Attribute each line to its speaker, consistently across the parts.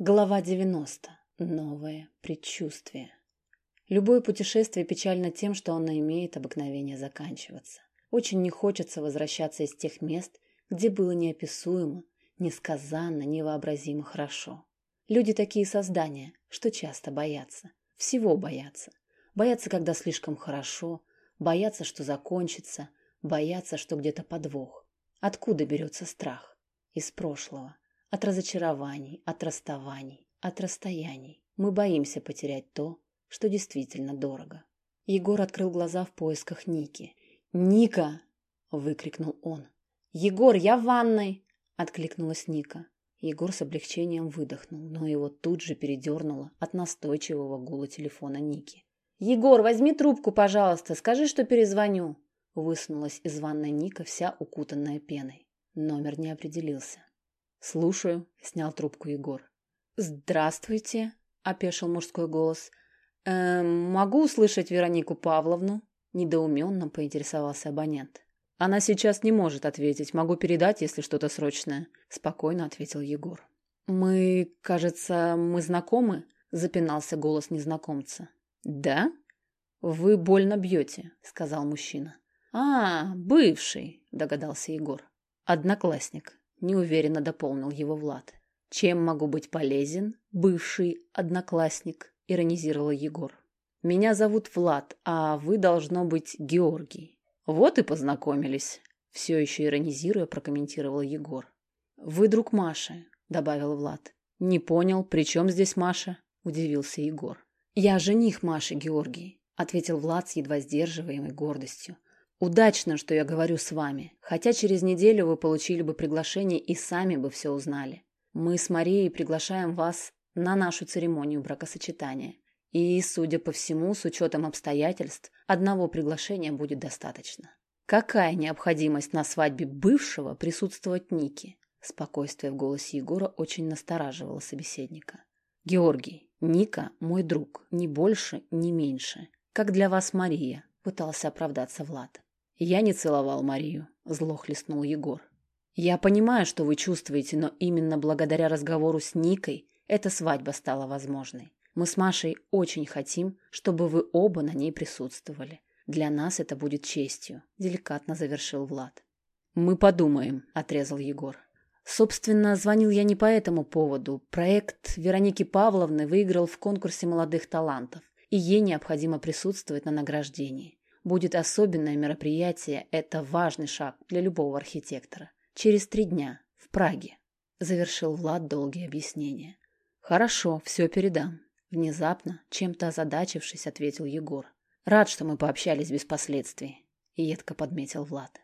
Speaker 1: Глава 90. Новое предчувствие. Любое путешествие печально тем, что оно имеет обыкновение заканчиваться. Очень не хочется возвращаться из тех мест, где было неописуемо, несказанно, невообразимо хорошо. Люди такие создания, что часто боятся. Всего боятся. Боятся, когда слишком хорошо, боятся, что закончится, боятся, что где-то подвох. Откуда берется страх? Из прошлого от разочарований, от расставаний, от расстояний. Мы боимся потерять то, что действительно дорого. Егор открыл глаза в поисках Ники. «Ника!» – выкрикнул он. «Егор, я в ванной!» – откликнулась Ника. Егор с облегчением выдохнул, но его тут же передернуло от настойчивого гула телефона Ники. «Егор, возьми трубку, пожалуйста, скажи, что перезвоню!» Высунулась из ванной Ника, вся укутанная пеной. Номер не определился. «Слушаю», — снял трубку Егор. «Здравствуйте», — опешил мужской голос. «Эм, «Могу услышать Веронику Павловну?» Недоуменно поинтересовался абонент. «Она сейчас не может ответить. Могу передать, если что-то срочное», — спокойно ответил Егор. «Мы, кажется, мы знакомы?» — запинался голос незнакомца. «Да? Вы больно бьете», — сказал мужчина. «А, бывший», — догадался Егор. «Одноклассник», неуверенно дополнил его Влад. Чем могу быть полезен, бывший одноклассник? иронизировал Егор. Меня зовут Влад, а вы должно быть Георгий. Вот и познакомились. Все еще иронизируя, прокомментировал Егор. Вы друг Маши, добавил Влад. Не понял, при чем здесь Маша? Удивился Егор. Я жених Маши, Георгий, ответил Влад с едва сдерживаемой гордостью. Удачно, что я говорю с вами, хотя через неделю вы получили бы приглашение и сами бы все узнали. Мы с Марией приглашаем вас на нашу церемонию бракосочетания. И, судя по всему, с учетом обстоятельств, одного приглашения будет достаточно. Какая необходимость на свадьбе бывшего присутствовать Нике? Спокойствие в голосе Егора очень настораживало собеседника. Георгий, Ника – мой друг, ни больше, ни меньше. Как для вас Мария, пытался оправдаться Влад. Я не целовал Марию, зло хлестнул Егор. Я понимаю, что вы чувствуете, но именно благодаря разговору с Никой эта свадьба стала возможной. Мы с Машей очень хотим, чтобы вы оба на ней присутствовали. Для нас это будет честью, деликатно завершил Влад. Мы подумаем, отрезал Егор. Собственно, звонил я не по этому поводу. Проект Вероники Павловны выиграл в конкурсе молодых талантов, и ей необходимо присутствовать на награждении будет особенное мероприятие, это важный шаг для любого архитектора. Через три дня, в Праге. Завершил Влад долгие объяснения. Хорошо, все передам. Внезапно, чем-то озадачившись, ответил Егор. Рад, что мы пообщались без последствий. Едко подметил Влад.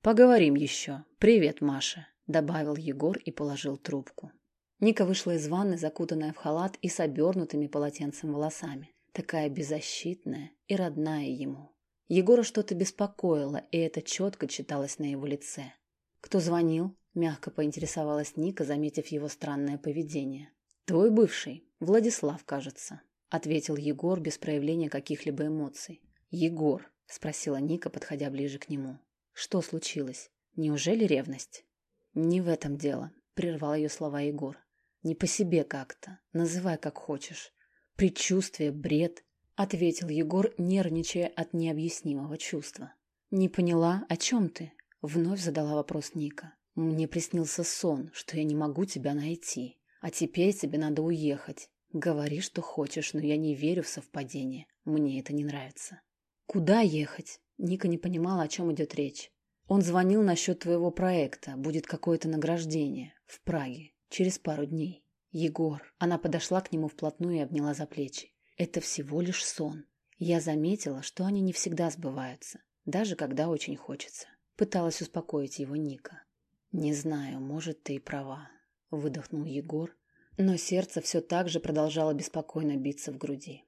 Speaker 1: Поговорим еще. Привет, Маша. Добавил Егор и положил трубку. Ника вышла из ванны, закутанная в халат и с обернутыми полотенцем волосами. Такая беззащитная и родная ему. Егора что-то беспокоило, и это четко читалось на его лице. «Кто звонил?» – мягко поинтересовалась Ника, заметив его странное поведение. «Твой бывший, Владислав, кажется», – ответил Егор без проявления каких-либо эмоций. «Егор», – спросила Ника, подходя ближе к нему. «Что случилось? Неужели ревность?» «Не в этом дело», – прервал ее слова Егор. «Не по себе как-то. Называй как хочешь. Предчувствие, бред. — ответил Егор, нервничая от необъяснимого чувства. «Не поняла, о чем ты?» — вновь задала вопрос Ника. «Мне приснился сон, что я не могу тебя найти. А теперь тебе надо уехать. Говори, что хочешь, но я не верю в совпадение. Мне это не нравится». «Куда ехать?» Ника не понимала, о чем идет речь. «Он звонил насчет твоего проекта. Будет какое-то награждение. В Праге. Через пару дней». «Егор». Она подошла к нему вплотную и обняла за плечи. Это всего лишь сон. Я заметила, что они не всегда сбываются, даже когда очень хочется. Пыталась успокоить его Ника. «Не знаю, может, ты и права», — выдохнул Егор, но сердце все так же продолжало беспокойно биться в груди.